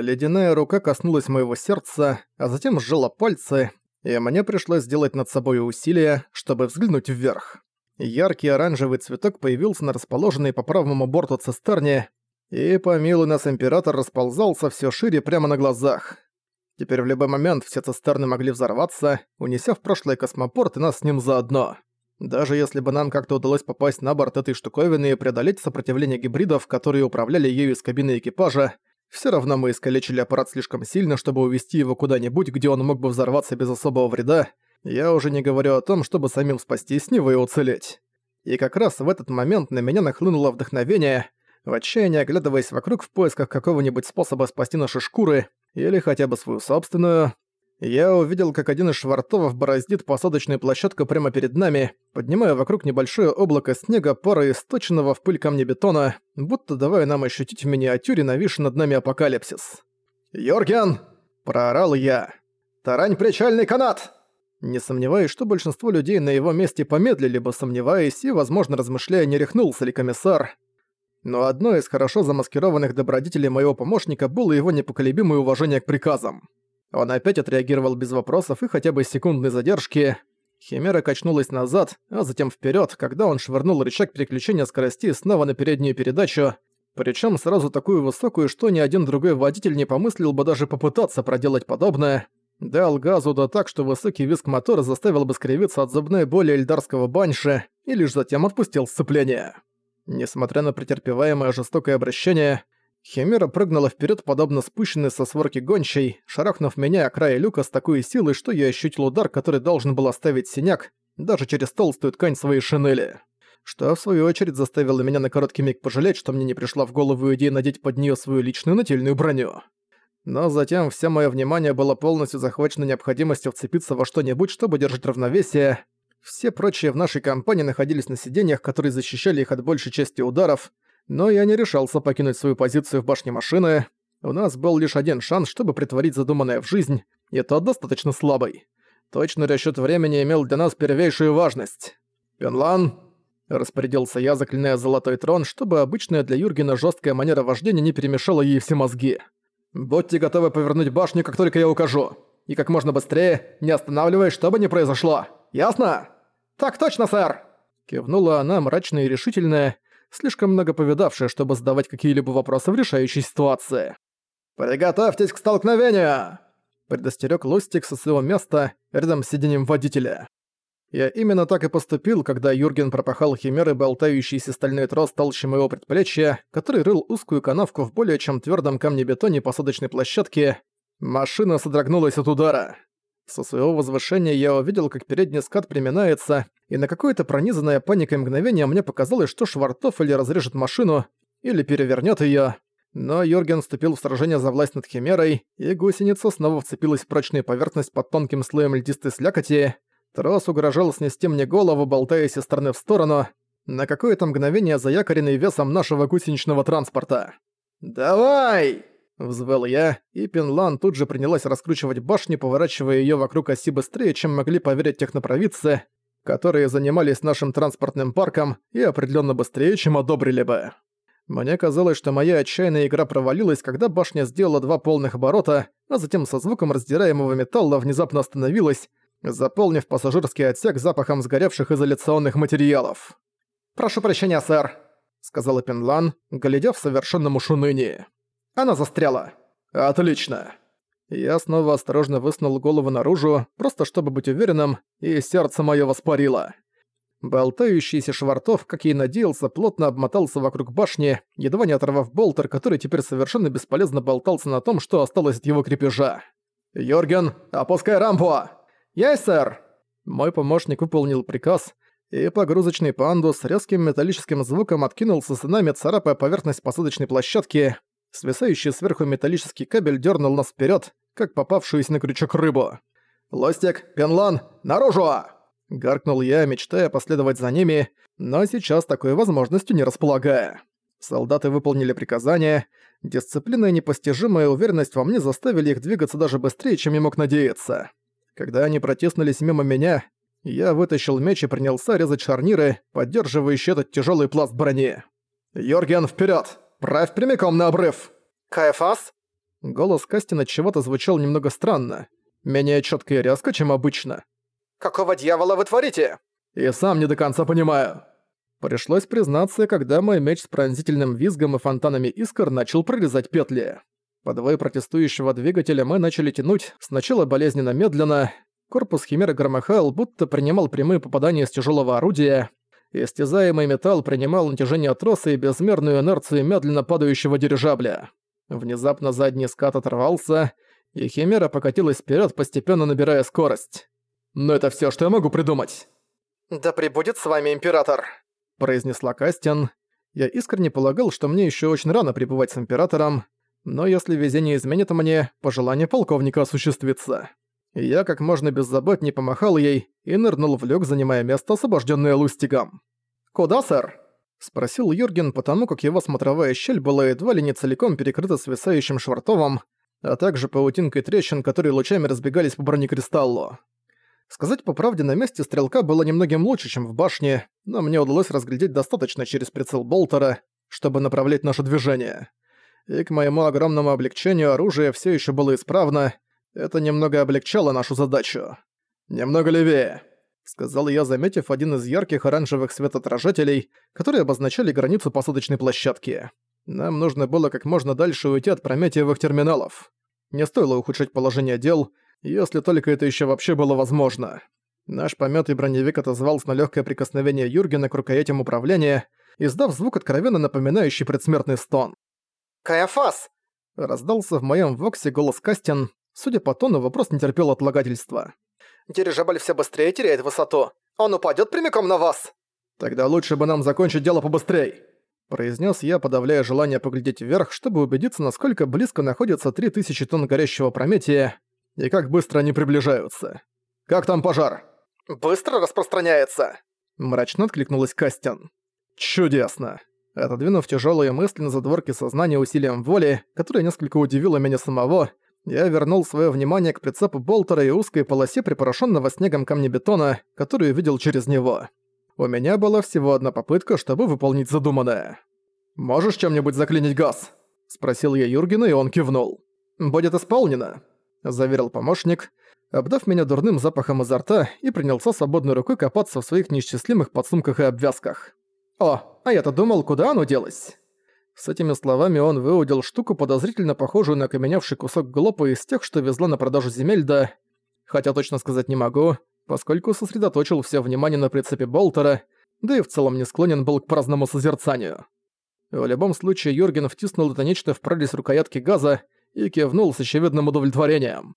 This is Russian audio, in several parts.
Ледяная рука коснулась моего сердца, а затем сжала пальцы, и мне пришлось сделать над собой усилие, чтобы взглянуть вверх. Яркий оранжевый цветок появился на расположенной по правому борту цистерне, и, помилуй нас, император расползался все шире прямо на глазах. Теперь в любой момент все цистерны могли взорваться, унеся в прошлое космопорт и нас с ним заодно. Даже если бы нам как-то удалось попасть на борт этой штуковины и преодолеть сопротивление гибридов, которые управляли ею из кабины экипажа, все равно мы искалечили аппарат слишком сильно, чтобы увести его куда-нибудь, где он мог бы взорваться без особого вреда. Я уже не говорю о том, чтобы самим спастись с него и уцелеть. И как раз в этот момент на меня нахлынуло вдохновение, в отчаянии оглядываясь вокруг в поисках какого-нибудь способа спасти наши шкуры, или хотя бы свою собственную, я увидел, как один из швартовов бороздит посадочную площадку прямо перед нами, поднимая вокруг небольшое облако снега пары источенного в пыль камня бетона, будто давая нам ощутить в миниатюре нависший над нами апокалипсис. «Йорген!» – проорал я. «Тарань причальный канат!» Не сомневаюсь, что большинство людей на его месте помедлили бы, сомневаясь и, возможно, размышляя, не рехнулся ли комиссар. Но одной из хорошо замаскированных добродетелей моего помощника было его непоколебимое уважение к приказам. Он опять отреагировал без вопросов и хотя бы секундной задержки. Химера качнулась назад, а затем вперед, когда он швырнул рычаг переключения скорости снова на переднюю передачу, причем сразу такую высокую, что ни один другой водитель не помыслил бы даже попытаться проделать подобное. Дал газу да так, что высокий визг мотора заставил бы скривиться от зубной боли эльдарского банши и лишь затем отпустил сцепление. Несмотря на претерпеваемое жестокое обращение, Химера прыгнула вперед, подобно спущенной со сворки гончей, шарахнув меня о край люка с такой силой, что я ощутил удар, который должен был оставить синяк, даже через толстую ткань своей шинели. Что, в свою очередь, заставило меня на короткий миг пожалеть, что мне не пришла в голову идея надеть под нее свою личную нательную броню. Но затем все мое внимание было полностью захвачено необходимостью вцепиться во что-нибудь, чтобы держать равновесие. Все прочие в нашей компании находились на сиденьях, которые защищали их от большей части ударов, но я не решался покинуть свою позицию в башне машины. У нас был лишь один шанс, чтобы притворить задуманное в жизнь, и тот достаточно слабый. Точный расчёт времени имел для нас первейшую важность. «Пенлан!» – распорядился я, заклиная золотой трон, чтобы обычная для Юргена жесткая манера вождения не перемешала ей все мозги. «Будьте готовы повернуть башню, как только я укажу. И как можно быстрее, не останавливаясь, что бы ни произошло. Ясно?» «Так точно, сэр!» Кивнула она, мрачная и решительная, слишком много повидавшая, чтобы задавать какие-либо вопросы в решающей ситуации. «Приготовьтесь к столкновению!» предостерег Лустик со своего места рядом с сиденьем водителя. Я именно так и поступил, когда Юрген пропахал химеры болтающийся стальной трос толще моего предплечья, который рыл узкую канавку в более чем твердом камне-бетоне посадочной площадки. Машина содрогнулась от удара. Со своего возвышения я увидел, как передний скат приминается, и на какое-то пронизанное паникой мгновение мне показалось, что Швартов или разрежет машину, или перевернет ее. Но Йорген вступил в сражение за власть над Химерой, и гусеница снова вцепилась в прочную поверхность под тонким слоем льдистой слякоти. Трос угрожал снести мне голову, болтаясь из стороны в сторону, на какое-то мгновение заякоренный весом нашего гусеничного транспорта. «Давай!» Взвел я, и Пинлан тут же принялась раскручивать башню, поворачивая её вокруг оси быстрее, чем могли поверить технопровидцы, которые занимались нашим транспортным парком и определённо быстрее, чем одобрили бы. Мне казалось, что моя отчаянная игра провалилась, когда башня сделала два полных оборота, а затем со звуком раздираемого металла внезапно остановилась, заполнив пассажирский отсек запахом сгоревших изоляционных материалов. «Прошу прощения, сэр», — сказала Пинлан, глядя в совершенном ушунынии. Она застряла. Отлично. Я снова осторожно высунул голову наружу, просто чтобы быть уверенным, и сердце моё воспарило. Болтающийся швартов, как я и надеялся, плотно обмотался вокруг башни, едва не оторвав болтер, который теперь совершенно бесполезно болтался на том, что осталось от его крепежа. «Йорген, опускай рампу!» «Есть, сэр!» Мой помощник выполнил приказ, и погрузочный пандус с резким металлическим звуком откинулся с нами, царапая поверхность посадочной площадки, Свисающий сверху металлический кабель дернул нас вперед, как попавшуюся на крючок рыбу. «Лостик, Пенлан, наружу!» Гаркнул я, мечтая последовать за ними, но сейчас такой возможностью не располагая. Солдаты выполнили приказание, дисциплина и непостижимая уверенность во мне заставили их двигаться даже быстрее, чем я мог надеяться. Когда они протиснулись мимо меня, я вытащил меч и принялся резать шарниры, поддерживающие этот тяжелый пласт брони. «Йорген, вперед! Правь прямиком на обрыв!» «Каэфас?» Голос Кастина чего-то звучал немного странно, менее чётко и резко, чем обычно. «Какого дьявола вы творите?» «И сам не до конца понимаю». Пришлось признаться, когда мой меч с пронзительным визгом и фонтанами искр начал прорезать петли. Подвой протестующего двигателя мы начали тянуть, сначала болезненно медленно. Корпус Химеры громыхал, будто принимал прямые попадания с тяжелого орудия. Истязаемый металл принимал натяжение троса и безмерную инерцию медленно падающего дирижабля. Внезапно задний скат оторвался, и Химера покатилась вперед, постепенно набирая скорость. «Но это все, что я могу придумать!» «Да пребудет с вами Император!» произнесла Кастин. Я искренне полагал, что мне еще очень рано пребывать с Императором, но если везение изменит мне, пожелание полковника осуществится. Я как можно беззаботнее помахал ей и нырнул в люк, занимая место, освобожденное Лустигом. «Куда, сэр?» — спросил Юрген, потому как его смотровая щель была едва ли не целиком перекрыта свисающим швартовом, а также паутинкой трещин, которые лучами разбегались по бронекристаллу. Сказать по правде, на месте стрелка было немногим лучше, чем в башне, но мне удалось разглядеть достаточно через прицел Болтера, чтобы направлять наше движение и к моему огромному облегчению оружие все еще было исправно. Это немного облегчало нашу задачу. «Немного левее», — сказал я, заметив один из ярких оранжевых светоотражателей, которые обозначали границу посадочной площадки. Нам нужно было как можно дальше уйти от прометиевых терминалов. Не стоило ухудшать положение дел, если только это еще вообще было возможно. Наш помятый броневик отозвался на легкое прикосновение Юргена к рукоятям управления, издав звук, откровенно напоминающий предсмертный стон. «Каяфас!» Раздался в моем воксе голос Кастин. Судя по тону, вопрос не терпел отлагательства. «Дирижабль все быстрее теряет высоту. Он упадет прямиком на вас!» «Тогда лучше бы нам закончить дело побыстрей!» произнес я, подавляя желание поглядеть вверх, чтобы убедиться, насколько близко находятся 3000 тонн горящего прометия и как быстро они приближаются. «Как там пожар?» «Быстро распространяется!» Мрачно откликнулась Кастин. «Чудесно!» Отодвинув тяжелые мысли на задворке сознания усилием воли, которое несколько удивило меня самого, я вернул свое внимание к прицепу Болтера и узкой полосе припорошенного снегом камнебетона, которую видел через него. У меня была всего одна попытка, чтобы выполнить задуманное. «Можешь чем-нибудь заклинить газ?» – спросил я Юргена, и он кивнул. «Будет исполнено», – заверил помощник, обдав меня дурным запахом изо рта и принялся свободной рукой копаться в своих неисчислимых подсумках и обвязках. «О, а я-то думал, куда оно делось?» С этими словами он выудил штуку, подозрительно похожую на окаменевший кусок глопа из тех, что везла на продажу Земельда. Хотя точно сказать не могу, поскольку сосредоточил все внимание на прицепе Болтера, да и в целом не склонен был к праздному созерцанию. В любом случае Юрген втиснул это нечто в прорезь рукоятки газа и кивнул с очевидным удовлетворением.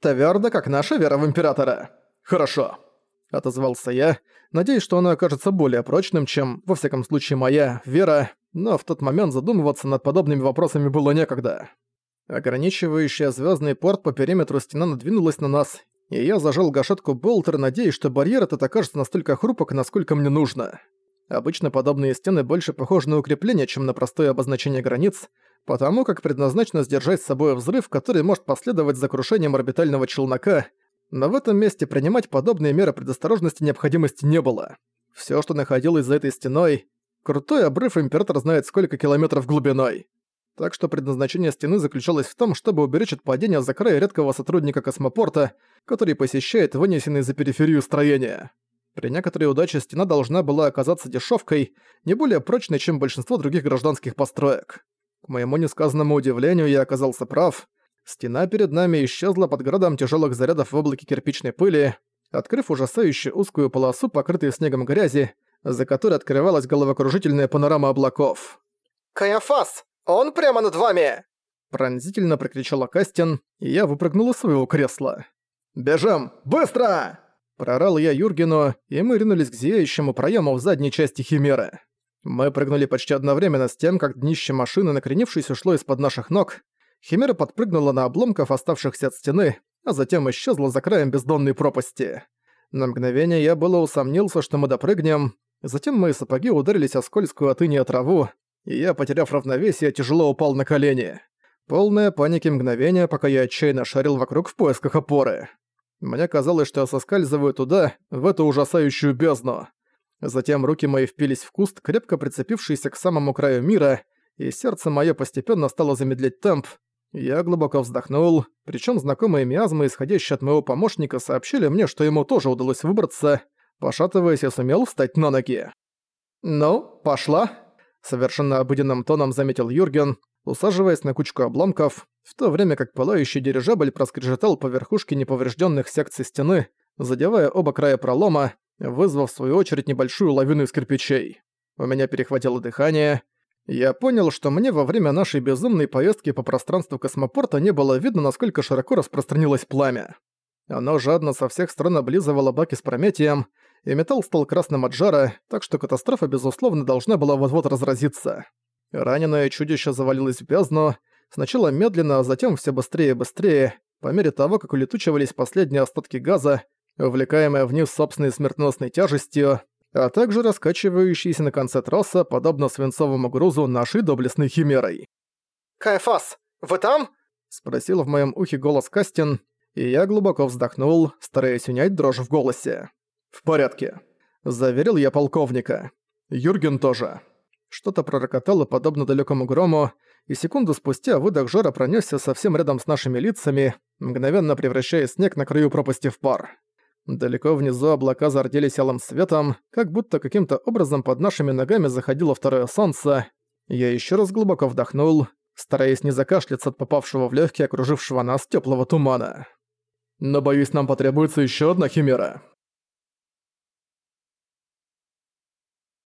«Твёрдо, как наша вера в Императора. Хорошо», — отозвался я, Надеюсь, что оно окажется более прочным, чем, во всяком случае, моя вера, но в тот момент задумываться над подобными вопросами было некогда. Ограничивающая звездный порт по периметру стена надвинулась на нас, и я зажал гашетку Болтер, надеясь, что барьер этот окажется настолько хрупок, насколько мне нужно. Обычно подобные стены больше похожи на укрепление, чем на простое обозначение границ, потому как предназначено сдержать с собой взрыв, который может последовать за крушением орбитального челнока, но в этом месте принимать подобные меры предосторожности необходимости не было. Всё, что находилось за этой стеной, крутой обрыв император знает сколько километров глубиной. Так что предназначение стены заключалось в том, чтобы уберечь от падения за край редкого сотрудника космопорта, который посещает вынесенные за периферию строения. При некоторой удаче стена должна была оказаться дешевкой, не более прочной, чем большинство других гражданских построек. К моему несказанному удивлению, я оказался прав — Стена перед нами исчезла под градом тяжелых зарядов в облаке кирпичной пыли, открыв ужасающую узкую полосу, покрытую снегом грязи, за которой открывалась головокружительная панорама облаков. «Каяфас! Он прямо над вами!» Пронзительно прокричала Кастин, и я выпрыгнул из своего кресла. «Бежим! Быстро!» Прорал я Юргену, и мы ринулись к зияющему проему в задней части Химеры. Мы прыгнули почти одновременно с тем, как днище машины, накренившись, ушло из-под наших ног, Химера подпрыгнула на обломков, оставшихся от стены, а затем исчезла за краем бездонной пропасти. На мгновение я было усомнился, что мы допрыгнем, затем мои сапоги ударились о скользкую от траву, и я, потеряв равновесие, тяжело упал на колени. Полная паники мгновения, пока я отчаянно шарил вокруг в поисках опоры. Мне казалось, что я соскальзываю туда, в эту ужасающую бездну. Затем руки мои впились в куст, крепко прицепившийся к самому краю мира, и сердце мое постепенно стало замедлять темп, Я глубоко вздохнул, причем знакомые миазмы, исходящие от моего помощника, сообщили мне, что ему тоже удалось выбраться. Пошатываясь, я сумел встать на ноги. «Ну, пошла?» Совершенно обыденным тоном заметил Юрген, усаживаясь на кучку обломков, в то время как пылающий дирижабль проскрежетал по верхушке неповрежденных секций стены, задевая оба края пролома, вызвав в свою очередь небольшую лавину из кирпичей. У меня перехватило дыхание. Я понял, что мне во время нашей безумной поездки по пространству космопорта не было видно, насколько широко распространилось пламя. Оно жадно со всех сторон облизывало баки с прометием, и металл стал красным от жара, так что катастрофа, безусловно, должна была вот-вот разразиться. Раненое чудище завалилось в бездну, сначала медленно, а затем все быстрее и быстрее, по мере того, как улетучивались последние остатки газа, увлекаемые вниз собственной смертоносной тяжестью, а также раскачивающиеся на конце троса, подобно свинцовому грузу нашей доблестной химерой. «Кайфас, вы там?» — спросил в моем ухе голос Кастин, и я глубоко вздохнул, стараясь унять дрожь в голосе. «В порядке», — заверил я полковника. «Юрген тоже». Что-то пророкотало подобно далекому грому, и секунду спустя выдох жара пронесся совсем рядом с нашими лицами, мгновенно превращая снег на краю пропасти в пар. Далеко внизу облака зарделись алым светом, как будто каким-то образом под нашими ногами заходило второе солнце. Я еще раз глубоко вдохнул, стараясь не закашляться от попавшего в легкие окружившего нас теплого тумана. «Но, боюсь, нам потребуется еще одна химера»,